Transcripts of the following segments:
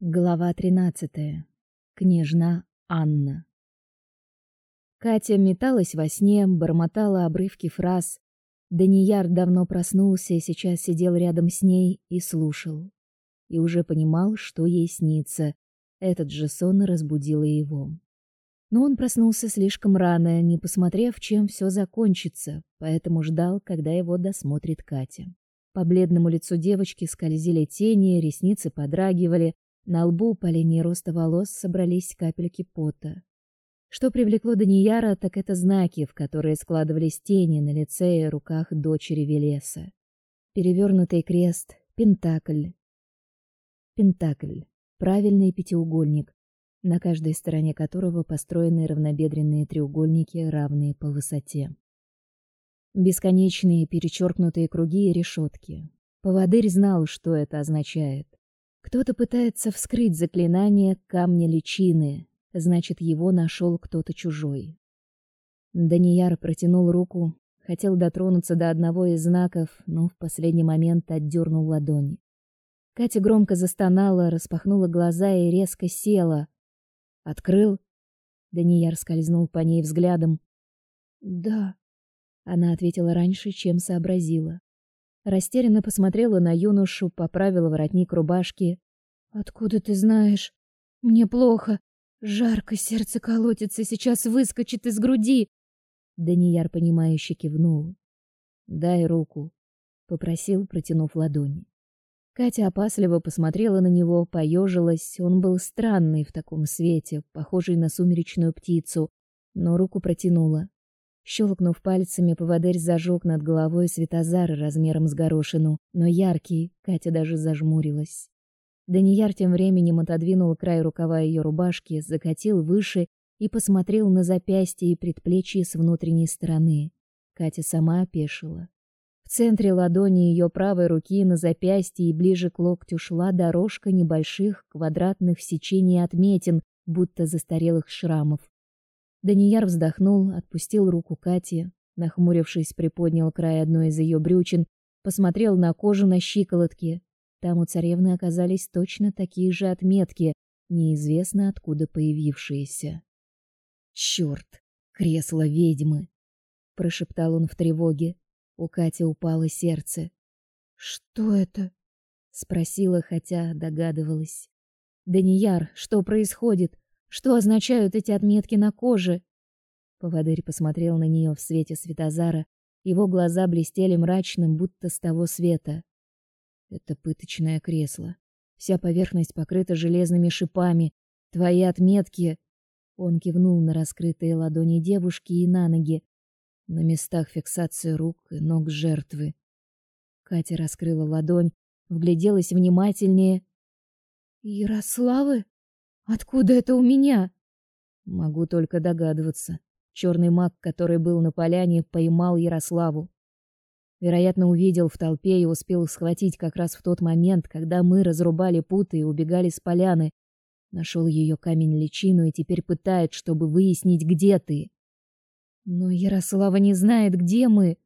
Глава 13. Княжна Анна. Катя металась во сне, бормотала обрывки фраз. Данияр давно проснулся и сейчас сидел рядом с ней и слушал. И уже понимал, что ей снится. Этот же сон разбудил его. Но он проснулся слишком рано, не посмотрев, чем все закончится, поэтому ждал, когда его досмотрит Катя. По бледному лицу девочки скользили тени, ресницы подрагивали, на лбу по линии роста волос собрались капельки пота. Что привлекло Данияра, так это знаки, в которые складывались тени на лице и руках дочери Велеса. Перевернутый крест, пентакль. Пентакль правильный пятиугольник, на каждой стороне которого построены равнобедренные треугольники, равные по высоте. Бесконечные перечеркнутые круги и решетки. Поводырь знал, что это означает. Кто-то пытается вскрыть заклинание камня личины, значит, его нашел кто-то чужой. Данияр протянул руку, хотел дотронуться до одного из знаков, но в последний момент отдернул ладонь. Катя громко застонала, распахнула глаза и резко села. Открыл. Данияр скользнул по ней взглядом. "Да", она ответила раньше, чем сообразила. Растерянно посмотрела на юношу, поправила воротник рубашки. Откуда ты знаешь? Мне плохо. Жарко, сердце колотится, сейчас выскочит из груди. Данияр понимающе кивнул. Дай руку, попросил, протянув ладони. Катя опасливо посмотрела на него, поежилась. Он был странный в таком свете, похожий на сумеречную птицу, но руку протянула. Щелкнув пальцами, поводырь зажег над головой светозар размером с горошину, но яркий, Катя даже зажмурилась. Данияр тем временем отодвинул край рукава ее рубашки, закатил выше и посмотрел на запястье и предплечье с внутренней стороны. Катя сама опешила. В центре ладони ее правой руки на запястье и ближе к локтю шла дорожка небольших квадратных сечений отметин, будто застарелых шрамов. Данияр вздохнул, отпустил руку Кати, нахмурившись, приподнял край одной из ее брючин, посмотрел на кожу на щиколотке. Там у царевны оказались точно такие же отметки, неизвестно откуда появившиеся. Черт, кресло ведьмы, прошептал он в тревоге. У Кати упало сердце. Что это? спросила, хотя догадывалась. Данияр, что происходит? Что означают эти отметки на коже? Поводырь посмотрел на нее в свете светозара. Его глаза блестели мрачным, будто с того света. Это пыточное кресло. Вся поверхность покрыта железными шипами. Твои отметки. Он кивнул на раскрытые ладони девушки и на ноги, на местах фиксации рук и ног жертвы. Катя раскрыла ладонь, вгляделась внимательнее. Ярославы? Откуда это у меня? Могу только догадываться. Черный маг, который был на поляне, поймал Ярославу. Вероятно, увидел в толпе и успел схватить как раз в тот момент, когда мы разрубали путы и убегали с поляны. Нашел ее камень-личину и теперь пытает, чтобы выяснить, где ты. Но Ярослава не знает, где мы.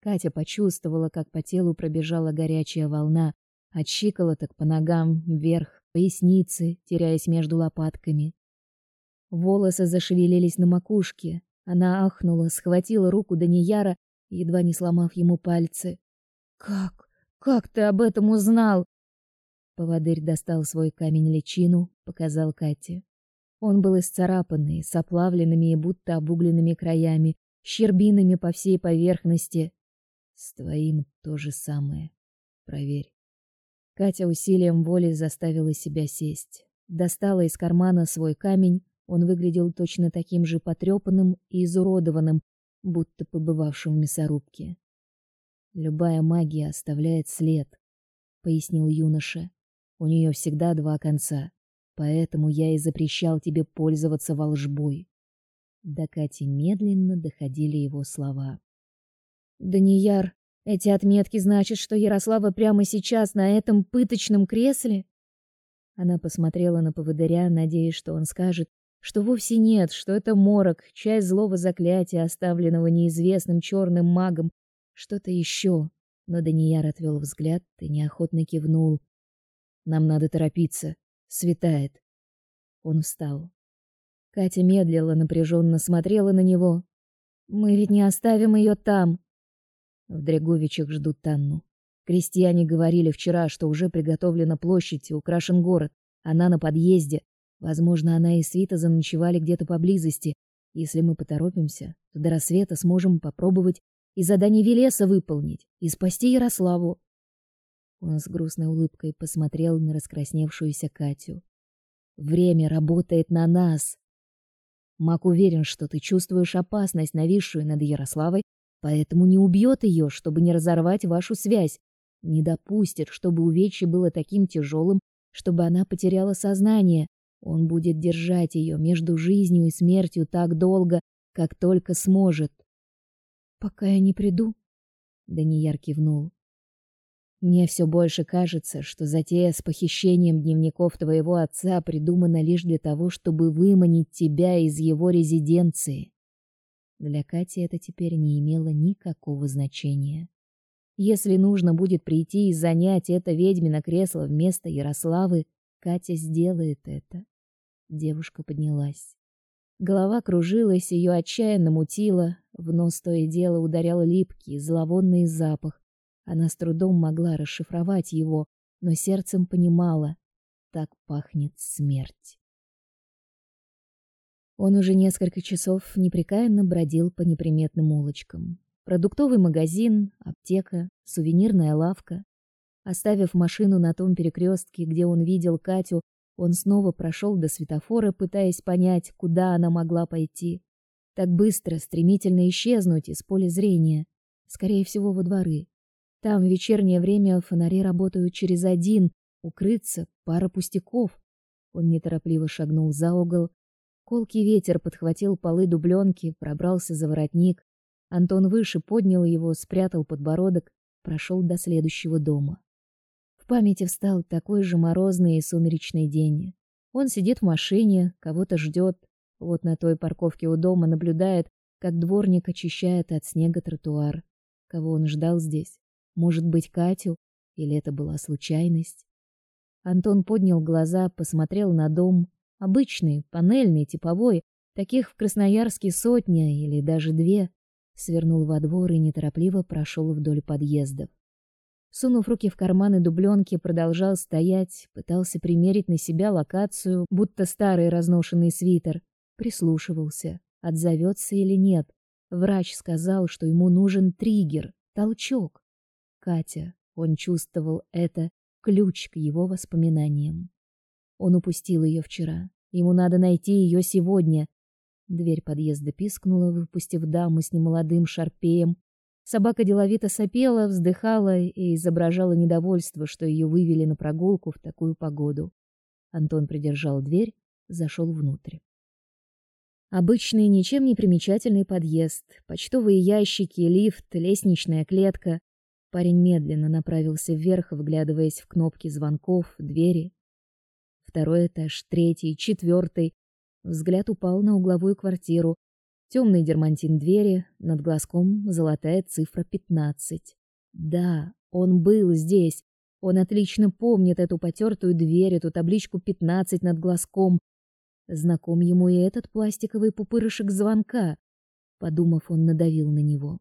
Катя почувствовала, как по телу пробежала горячая волна, от щиколоток по ногам вверх пояснице, теряясь между лопатками. Волосы зашевелились на макушке. Она ахнула, схватила руку Данияра, едва не сломав ему пальцы. Как? Как ты об этом узнал? Поводырь достал свой камень-личину, показал Кате. Он был исцарапанный, с оплавленными и будто обугленными краями, щербинами по всей поверхности. С твоим то же самое. Проверь. Катя усилием воли заставила себя сесть. Достала из кармана свой камень. Он выглядел точно таким же потрепанным и изуродованным, будто побывавшим в мясорубке. Любая магия оставляет след, пояснил юноша. У нее всегда два конца, поэтому я и запрещал тебе пользоваться волжбой. До Кати медленно доходили его слова. Данияр эти отметки значат, что Ярослава прямо сейчас на этом пыточном кресле. Она посмотрела на поводыря, надеясь, что он скажет, что вовсе нет, что это морок, часть злого заклятия, оставленного неизвестным черным магом, что-то еще. Но Данияр отвел взгляд и неохотно кивнул. Нам надо торопиться. Светает. Он встал. Катя медлила, напряженно смотрела на него. Мы ведь не оставим ее там. В Дреговичах ждут Танну. Крестьяне говорили вчера, что уже приготовлена площадь и украшен город. Она на подъезде. Возможно, она и Свита заночевали где-то поблизости. Если мы поторопимся, то до рассвета сможем попробовать и задание Велеса выполнить, и спасти Ярославу. Он с грустной улыбкой посмотрел на раскрасневшуюся Катю. Время работает на нас. Мак уверен, что ты чувствуешь опасность, нависшую над Ярославой, поэтому не убьет ее, чтобы не разорвать вашу связь, не допустит, чтобы увечье было таким тяжелым, чтобы она потеряла сознание. Он будет держать ее между жизнью и смертью так долго, как только сможет. Пока я не приду, Данияр кивнул. Мне все больше кажется, что затея с похищением дневников твоего отца придумана лишь для того, чтобы выманить тебя из его резиденции. Для Кати это теперь не имело никакого значения. Если нужно будет прийти и занять это ведьмино кресло вместо Ярославы, Катя сделает это. Девушка поднялась. Голова кружилась, ее отчаянно мутило, в нос то и дело ударял липкий, зловонный запах. Она с трудом могла расшифровать его, но сердцем понимала, так пахнет смерть. Он уже несколько часов непрекаянно бродил по неприметным улочкам. Продуктовый магазин, аптека, сувенирная лавка. Оставив машину на том перекрестке, где он видел Катю, он снова прошел до светофора, пытаясь понять, куда она могла пойти. Так быстро, стремительно исчезнуть из поля зрения. Скорее всего, во дворы. Там в вечернее время фонари работают через один, укрыться пара пустяков. Он неторопливо шагнул за угол. Колкий ветер подхватил полы дубленки, пробрался за воротник, Антон выше поднял его, спрятал подбородок, прошел до следующего дома. В памяти встал такой же морозный и сумеречный день. Он сидит в машине, кого-то ждет. Вот на той парковке у дома наблюдает, как дворник очищает от снега тротуар. Кого он ждал здесь? Может быть, Катю? Или это была случайность? Антон поднял глаза, посмотрел на дом. Обычный, панельный, типовой. Таких в Красноярске сотня или даже две свернул во двор и неторопливо прошел вдоль подъездов. Сунув руки в карманы дубленки, продолжал стоять, пытался примерить на себя локацию, будто старый разношенный свитер, прислушивался, отзовется или нет. Врач сказал, что ему нужен триггер, толчок. Катя, он чувствовал это, ключ к его воспоминаниям. Он упустил ее вчера. Ему надо найти ее сегодня, Дверь подъезда пискнула, выпустив даму с немолодым шарпеем. Собака деловито сопела, вздыхала и изображала недовольство, что ее вывели на прогулку в такую погоду. Антон придержал дверь, зашел внутрь. Обычный, ничем не примечательный подъезд, почтовые ящики, лифт, лестничная клетка. Парень медленно направился вверх, вглядываясь в кнопки звонков, двери. Второй этаж, третий, четвертый. Взгляд упал на угловую квартиру. Темный дермантин двери, над глазком золотая цифра 15. Да, он был здесь. Он отлично помнит эту потертую дверь, эту табличку 15 над глазком. Знаком ему и этот пластиковый пупырышек звонка. Подумав, он надавил на него.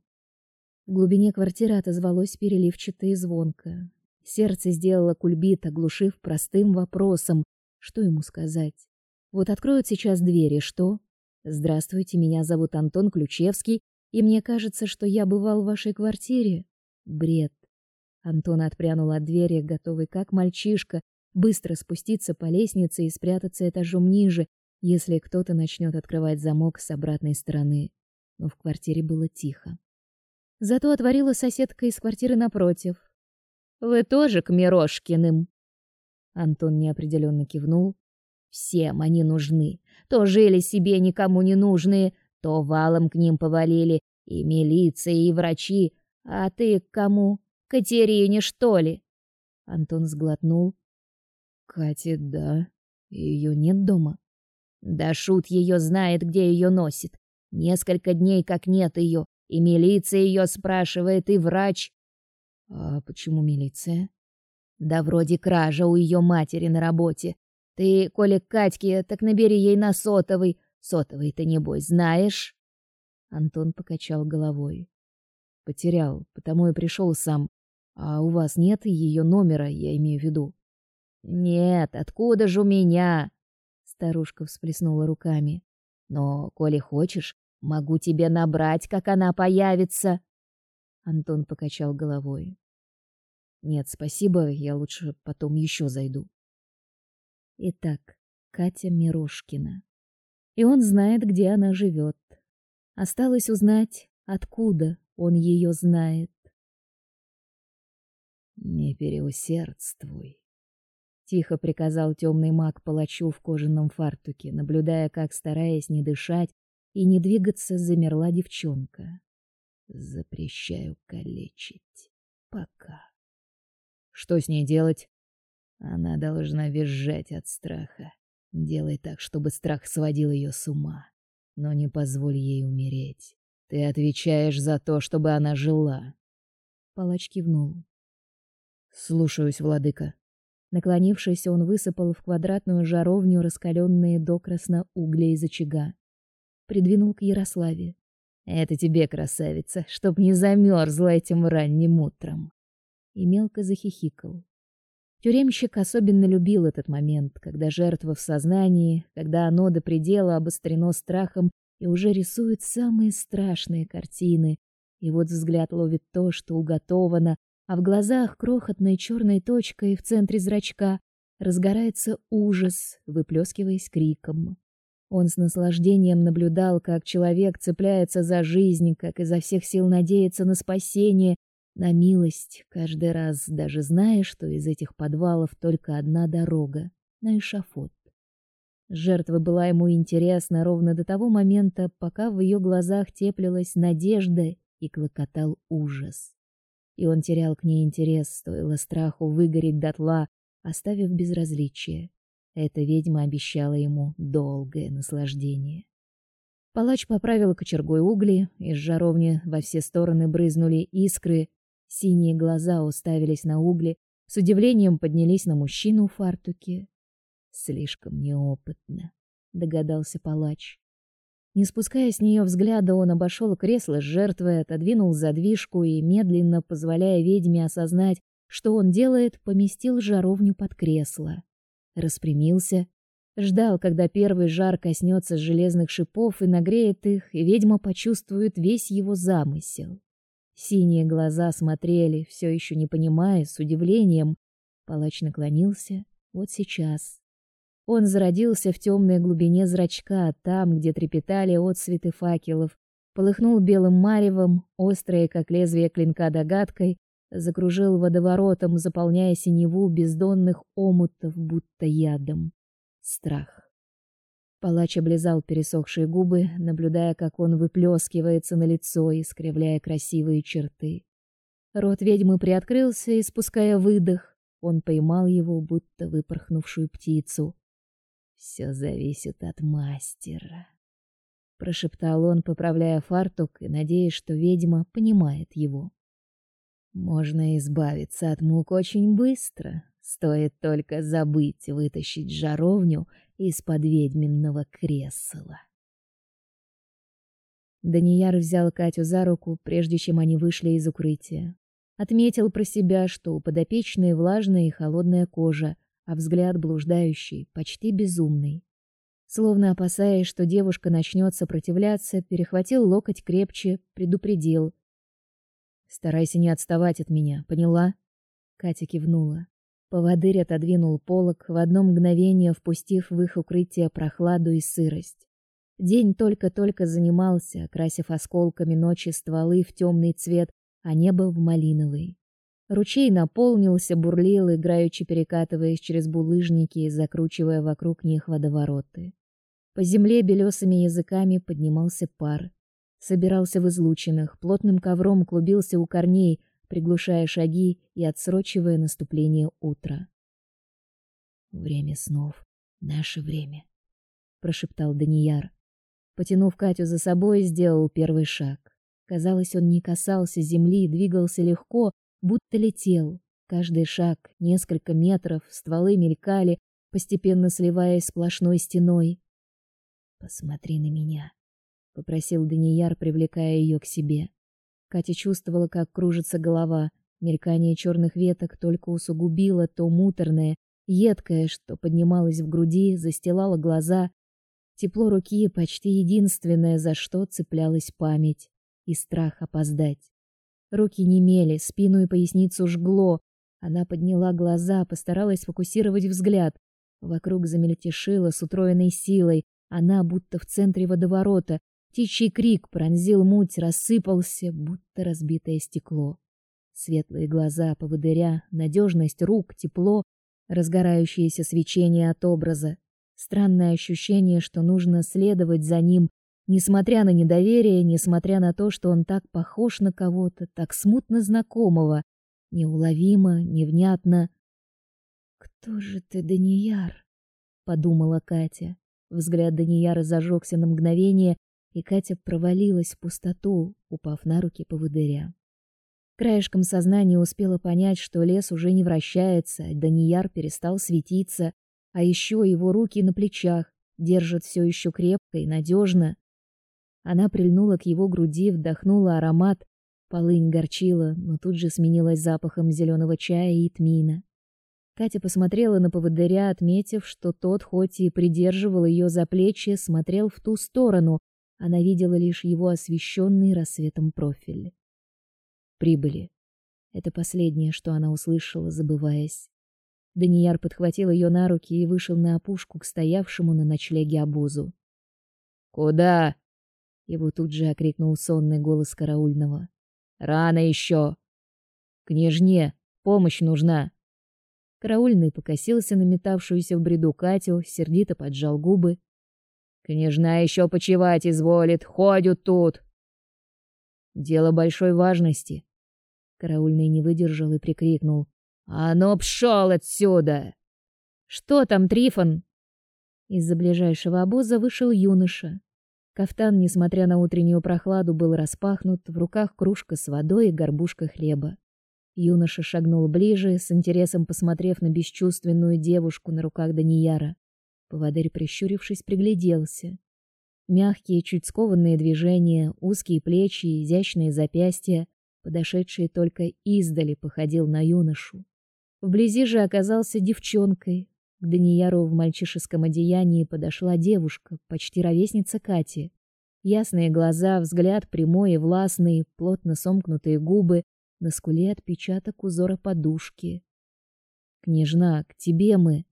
В глубине квартиры отозвалось переливчато и звонко. Сердце сделало кульбит, оглушив простым вопросом, что ему сказать. Вот откроют сейчас двери, что? Здравствуйте, меня зовут Антон Ключевский, и мне кажется, что я бывал в вашей квартире. Бред. Антон отпрянул от двери, готовый как мальчишка быстро спуститься по лестнице и спрятаться этажом ниже, если кто-то начнет открывать замок с обратной стороны. Но в квартире было тихо. Зато отворила соседка из квартиры напротив. Вы тоже к Мирошкиным? Антон неопределенно кивнул, Всем они нужны. То жили себе никому не нужные, то валом к ним повалили и милиция, и врачи. А ты к кому? Катерине, что ли? Антон сглотнул. Катя, да. Ее нет дома. Да шут ее знает, где ее носит. Несколько дней как нет ее, и милиция ее спрашивает, и врач. А почему милиция? Да вроде кража у ее матери на работе. Ты, коли к Катьке, так набери ей на сотовый. Сотовый ты, небось, знаешь?» Антон покачал головой. «Потерял, потому и пришел сам. А у вас нет ее номера, я имею в виду?» «Нет, откуда же у меня?» Старушка всплеснула руками. «Но, коли хочешь, могу тебе набрать, как она появится». Антон покачал головой. «Нет, спасибо, я лучше потом еще зайду». Итак, Катя Мирошкина. И он знает, где она живет. Осталось узнать, откуда он ее знает. «Не переусердствуй», — тихо приказал темный маг палачу в кожаном фартуке, наблюдая, как, стараясь не дышать и не двигаться, замерла девчонка. «Запрещаю калечить. Пока». «Что с ней делать?» «Она должна визжать от страха. Делай так, чтобы страх сводил ее с ума, но не позволь ей умереть. Ты отвечаешь за то, чтобы она жила». Палач кивнул. Слушаюсь, владыка. Наклонившись, он высыпал в квадратную жаровню раскаленные докрасно угли из очага. Придвинул к Ярославе. Это тебе, красавица, чтоб не замерзла этим ранним утром. И мелко захихикал. Тюремщик особенно любил этот момент, когда жертва в сознании, когда оно до предела обострено страхом и уже рисует самые страшные картины. И вот взгляд ловит то, что уготовано, а в глазах крохотной черной точкой в центре зрачка разгорается ужас, выплескиваясь криком. Он с наслаждением наблюдал, как человек цепляется за жизнь, как изо всех сил надеется на спасение, на милость, каждый раз даже зная, что из этих подвалов только одна дорога на эшафот. Жертва была ему интересна ровно до того момента, пока в ее глазах теплилась надежда и клокотал ужас и он терял к ней интерес, стоило страху выгореть дотла, оставив безразличие. Эта ведьма обещала ему долгое наслаждение. Палач поправил кочергой угли, из жаровни во все стороны брызнули искры, синие глаза уставились на угли, с удивлением поднялись на мужчину в фартуке. Слишком неопытно, догадался палач. Не спуская с нее взгляда, он обошел кресло с жертвой, отодвинул задвижку и, медленно позволяя ведьме осознать, что он делает, поместил жаровню под кресло. Распрямился, ждал, когда первый жар коснется железных шипов и нагреет их, и ведьма почувствует весь его замысел. Синие глаза смотрели, все еще не понимая, с удивлением. Палач наклонился. Вот сейчас. Он зародился в темной глубине зрачка, там, где трепетали отсветы факелов, полыхнул белым маревом, острое, как лезвие клинка догадкой, закружил водоворотом, заполняя синеву бездонных омутов, будто ядом. Страх. Палач облизал пересохшие губы, наблюдая, как он выплескивается на лицо, искривляя красивые черты. Рот ведьмы приоткрылся, испуская выдох. Он поймал его, будто выпорхнувшую птицу. Все зависит от мастера, прошептал он, поправляя фартук и надеясь, что ведьма понимает его. Можно избавиться от мук очень быстро, стоит только забыть вытащить жаровню из-под ведьминного кресла. Данияр взял Катю за руку, прежде чем они вышли из укрытия. Отметил про себя, что у подопечной влажная и холодная кожа, а взгляд блуждающий, почти безумный. Словно опасаясь, что девушка начнет сопротивляться, перехватил локоть крепче, предупредил: "Старайся не отставать от меня, поняла?" Катя кивнула. Поводырь отодвинул полог, в одно мгновение впустив в их укрытие прохладу и сырость. День только-только занимался, окрасив осколками ночи стволы в темный цвет, а небо в малиновый. Ручей наполнился, бурлил, играючи перекатываясь через булыжники и закручивая вокруг них водовороты. По земле белесыми языками поднимался пар. Собирался в излучинах, плотным ковром клубился у корней, приглушая шаги и отсрочивая наступление утра. Время снов, наше время, прошептал Данияр. Потянув Катю за собой, сделал первый шаг. Казалось, он не касался земли, двигался легко, будто летел. Каждый шаг, несколько метров, стволы мелькали, постепенно сливаясь сплошной стеной. Посмотри на меня, попросил Данияр, привлекая ее к себе. Катя чувствовала, как кружится голова, мелькание черных веток только усугубило то муторное, едкое, что поднималось в груди, застилало глаза. Тепло руки почти единственное, за что цеплялась память и страх опоздать. Руки немели, спину и поясницу жгло. Она подняла глаза, постаралась фокусировать взгляд. Вокруг замельтешило с утроенной силой. Она будто в центре водоворота. Птичий крик пронзил муть, рассыпался, будто разбитое стекло. Светлые глаза поводыря, надежность рук, тепло, разгорающееся свечение от образа. Странное ощущение, что нужно следовать за ним, Несмотря на недоверие, несмотря на то, что он так похож на кого-то, так смутно знакомого, неуловимо, невнятно. Кто же ты, Данияр? подумала Катя. Взгляд Данияра зажегся на мгновение, и Катя провалилась в пустоту, упав на руки поводыря. Краешком сознания успела понять, что лес уже не вращается, Данияр перестал светиться, а еще его руки на плечах держат все еще крепко и надежно. Она прильнула к его груди, вдохнула аромат. Полынь горчила, но тут же сменилась запахом зеленого чая и тмина. Катя посмотрела на поводыря, отметив, что тот, хоть и придерживал ее за плечи, смотрел в ту сторону. Она видела лишь его освещенный рассветом профиль. Прибыли. Это последнее, что она услышала, забываясь. Данияр подхватил ее на руки и вышел на опушку к стоявшему на ночлеге обозу. Куда? Его тут же окрикнул сонный голос караульного. Рано еще. Княжне, помощь нужна. Караульный покосился на метавшуюся в бреду Катю, сердито поджал губы. Княжна еще почивать изволит, ходят тут. Дело большой важности. Караульный не выдержал и прикрикнул: "А ну пшел отсюда!" Что там, Трифон? Из-за ближайшего обоза вышел юноша, Кафтан, несмотря на утреннюю прохладу, был распахнут, в руках кружка с водой и горбушка хлеба. Юноша шагнул ближе, с интересом посмотрев на бесчувственную девушку на руках Данияра. Поводырь, прищурившись, пригляделся. Мягкие, чуть скованные движения, узкие плечи, изящные запястья, подошедший только издали походил на юношу. Вблизи же оказался девчонкой, к Данияру в мальчишеском одеянии подошла девушка, почти ровесница Кати. Ясные глаза, взгляд прямой и властный, плотно сомкнутые губы, на скуле отпечаток узора подушки. Княжна, к тебе мы.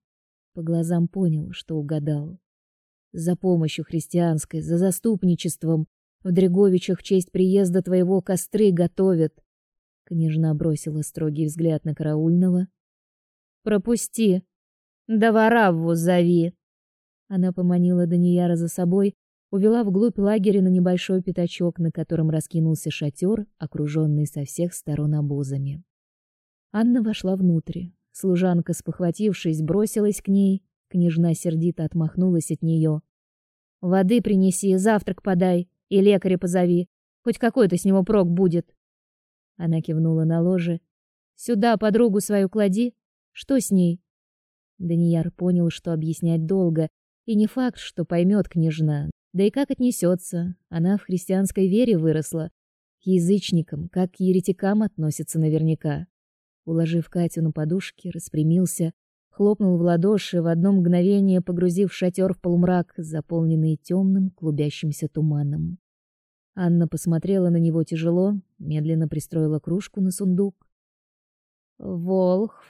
По глазам понял, что угадал. За помощью христианской, за заступничеством в Дреговичах в честь приезда твоего костры готовят. Княжна бросила строгий взгляд на караульного. Пропусти, да воравву зови. Она поманила Данияра за собой, увела вглубь лагеря на небольшой пятачок, на котором раскинулся шатер, окруженный со всех сторон обозами. Анна вошла внутрь. Служанка, спохватившись, бросилась к ней. Княжна сердито отмахнулась от нее. Воды принеси, завтрак подай и лекаря позови. Хоть какой-то с него прок будет. Она кивнула на ложе. Сюда подругу свою клади. Что с ней? Данияр понял, что объяснять долго, и не факт, что поймет княжна. Да и как отнесется? Она в христианской вере выросла. К язычникам, как к еретикам относится наверняка. Уложив Катю на подушки, распрямился, хлопнул в ладоши, в одно мгновение погрузив шатер в полумрак, заполненный темным клубящимся туманом. Анна посмотрела на него тяжело, медленно пристроила кружку на сундук. Волх,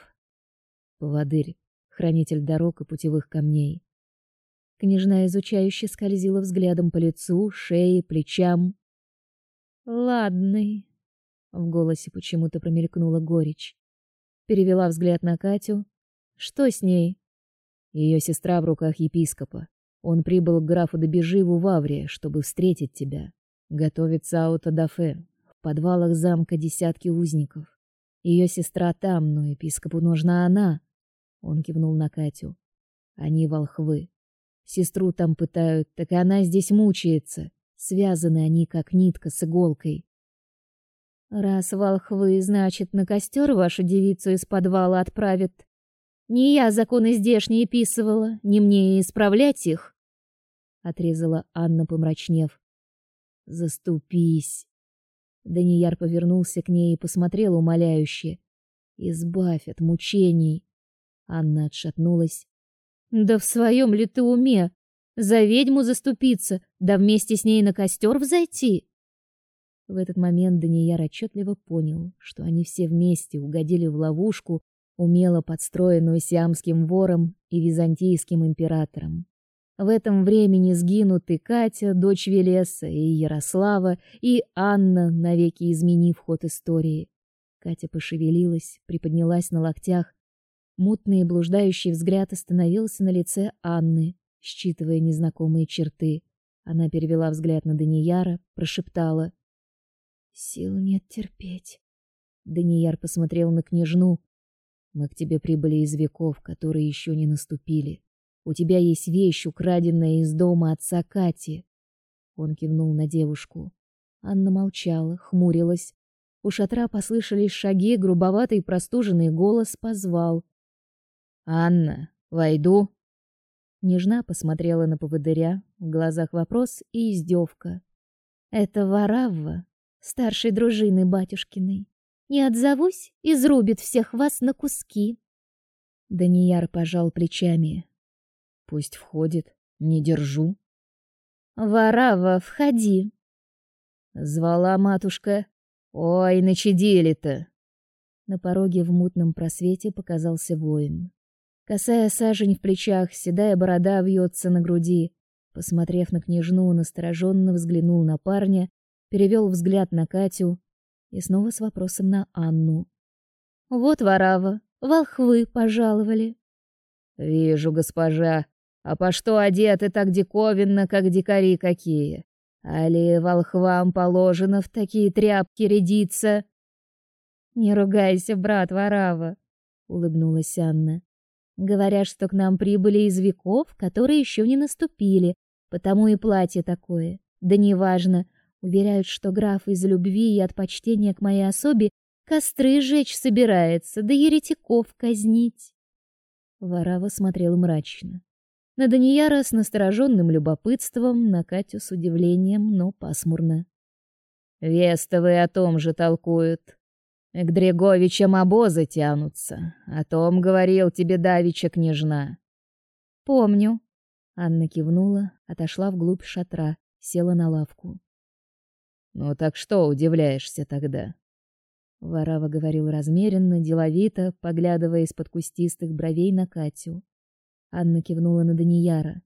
поводырь, хранитель дорог и путевых камней. Княжна изучающе скользила взглядом по лицу, шее, плечам. Ладный. В голосе почему-то промелькнула горечь. Перевела взгляд на Катю. Что с ней? Ее сестра в руках епископа. Он прибыл к графу Добеживу в Аврии, чтобы встретить тебя. Готовится аутодафе. В подвалах замка десятки узников. Ее сестра там, но епископу нужна она. Он кивнул на Катю. Они волхвы. Сестру там пытают, так и она здесь мучается. Связаны они как нитка с иголкой. Раз волхвы, значит, на костер вашу девицу из подвала отправят. Не я законы здешние писывала, не мне исправлять их, отрезала Анна, помрачнев. Заступись. Данияр повернулся к ней и посмотрел умоляюще. Избавь от мучений. Анна отшатнулась. Да в своем ли ты уме? За ведьму заступиться, да вместе с ней на костер взойти? В этот момент Данияр отчетливо понял, что они все вместе угодили в ловушку, умело подстроенную сиамским вором и византийским императором. В этом времени сгинут и Катя, дочь Велеса, и Ярослава, и Анна, навеки изменив ход истории. Катя пошевелилась, приподнялась на локтях. Мутный блуждающий взгляд остановился на лице Анны, считывая незнакомые черты. Она перевела взгляд на Данияра, прошептала: "Сил нет терпеть". Данияр посмотрел на княжну. "Мы к тебе прибыли из веков, которые еще не наступили. У тебя есть вещь, украденная из дома отца Кати. Он кивнул на девушку. Анна молчала, хмурилась. У шатра послышались шаги, грубоватый простуженный голос позвал: "Анна, войду". Нежна посмотрела на поводыря, в глазах вопрос и издевка. "Это Варавва, старшей дружины батюшкиной. Не отзовусь, изрубит всех вас на куски". Данияр пожал плечами. Пусть входит, не держу. Варава, входи. Звала матушка. Ой, начудили-то. На пороге в мутном просвете показался воин. Косая сажень в плечах, седая борода вьется на груди. Посмотрев на княжну, настороженно взглянул на парня, перевел взгляд на Катю и снова с вопросом на Анну. Вот Варава, волхвы пожаловали. Вижу, госпожа, а по что одеты так диковинно, как дикари какие? Али волхвам положено в такие тряпки рядиться? Не ругайся, брат Варава, улыбнулась Анна. Говорят, что к нам прибыли из веков, которые еще не наступили, потому и платье такое. Да неважно, уверяют, что граф из любви и от почтения к моей особе костры жечь собирается, да еретиков казнить. Варава смотрел мрачно. На Данияра с настороженным любопытством, на Катю с удивлением, но пасмурно. Вестовые о том же толкуют. К Дреговичам обозы тянутся. О том говорил тебе давича княжна. Помню. Анна кивнула, отошла вглубь шатра, села на лавку. Ну так что удивляешься тогда? Варава говорил размеренно, деловито, поглядывая из-под кустистых бровей на Катю. Анна кивнула на Данияра.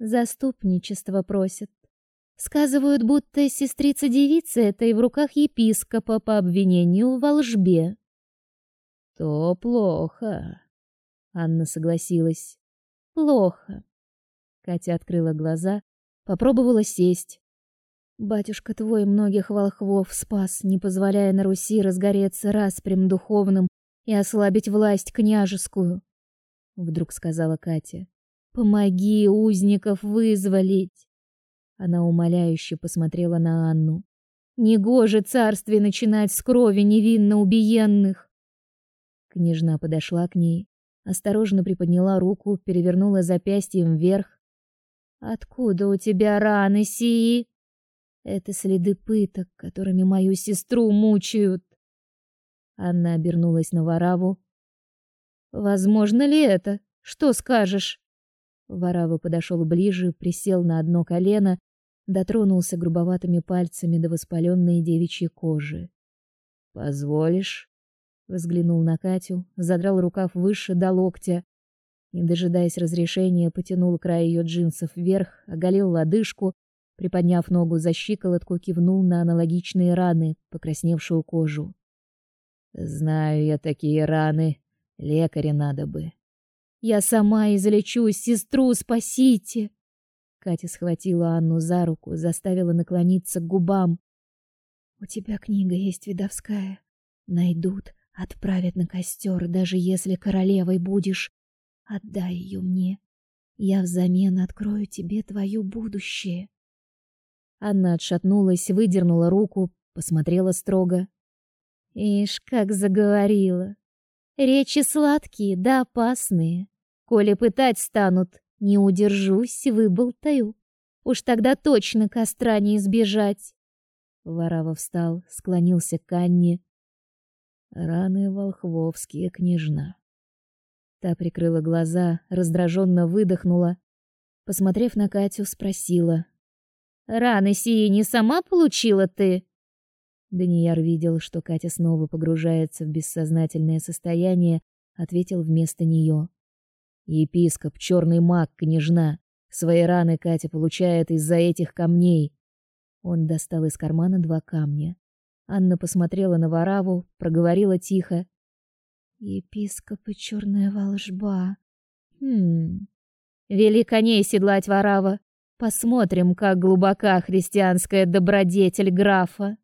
Заступничество просят. Сказывают, будто сестрица-девица этой в руках епископа по обвинению в волжбе. То плохо. Анна согласилась. Плохо. Катя открыла глаза, попробовала сесть. Батюшка твой многих волхвов спас, не позволяя на Руси разгореться распрям духовным и ослабить власть княжескую вдруг сказала Катя. Помоги узников вызволить. Она умоляюще посмотрела на Анну. Негоже царствие начинать с крови невинно убиенных. Княжна подошла к ней, осторожно приподняла руку, перевернула запястьем вверх. Откуда у тебя раны сии? Это следы пыток, которыми мою сестру мучают. Анна обернулась на Вараву, Возможно ли это? Что скажешь? Варава подошел ближе, присел на одно колено, дотронулся грубоватыми пальцами до воспаленной девичьей кожи. Позволишь? Взглянул на Катю, задрал рукав выше до локтя, не дожидаясь разрешения, потянул край ее джинсов вверх, оголил лодыжку, приподняв ногу за щиколотку, кивнул на аналогичные раны, покрасневшую кожу. Знаю я такие раны, Лекаря надо бы. Я сама излечусь, сестру спасите. Катя схватила Анну за руку, заставила наклониться к губам. У тебя книга есть видовская. Найдут, отправят на костер, даже если королевой будешь. Отдай ее мне. Я взамен открою тебе твое будущее. Анна отшатнулась, выдернула руку, посмотрела строго. Ишь, как заговорила. Речи сладкие да опасные. Коли пытать станут, не удержусь, выболтаю. Уж тогда точно костра не избежать. Варава встал, склонился к Анне. Раны волхвовские, княжна. Та прикрыла глаза, раздраженно выдохнула, посмотрев на Катю, спросила: "Раны сии не сама получила ты?" Данияр видел, что Катя снова погружается в бессознательное состояние, ответил вместо нее: "Епископ, черный маг, княжна. Свои раны Катя получает из-за этих камней". Он достал из кармана два камня. Анна посмотрела на Вараву, проговорила тихо: Епископ и черная волжба. Хм. Вели коней седлать Варава. Посмотрим, как глубока христианская добродетель графа.